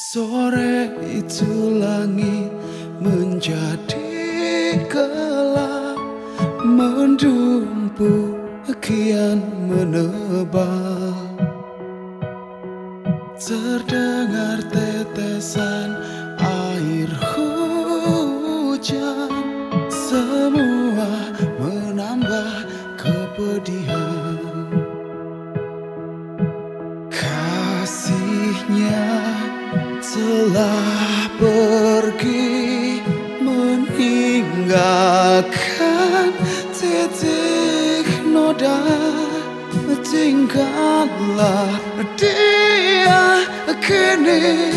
Sore itu langit menjadi gelap Mendumpu kian menebal. Terdengar tetesan air hujan Semua menambah kepedihan. Kasihnya telah pergi Meninggalkan titik noda. Tinggallah dia kini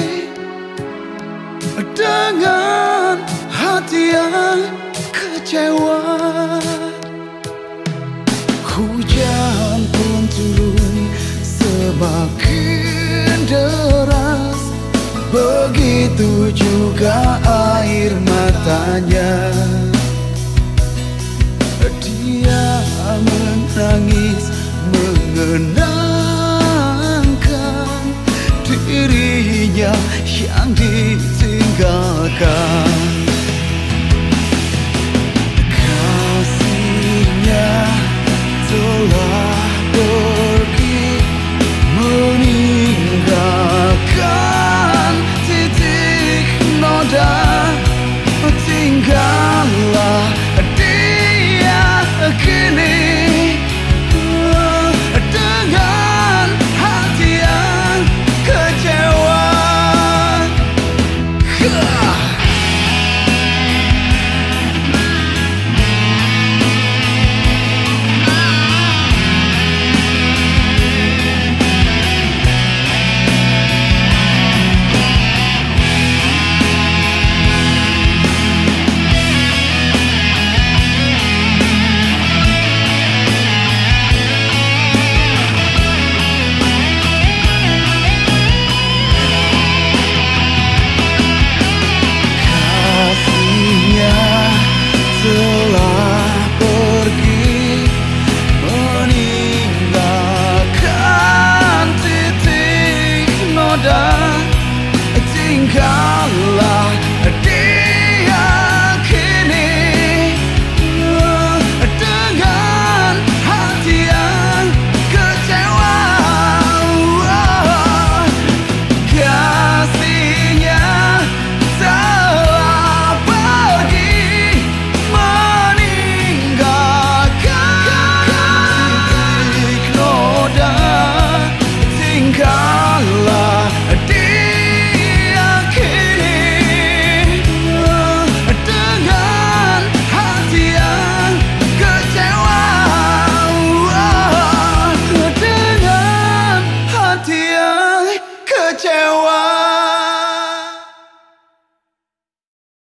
Dengan hati yang kecewa. Hujan pun turun semakin deras Begitu juga air matanya. Dia menangis mengenangkan dirinya yang di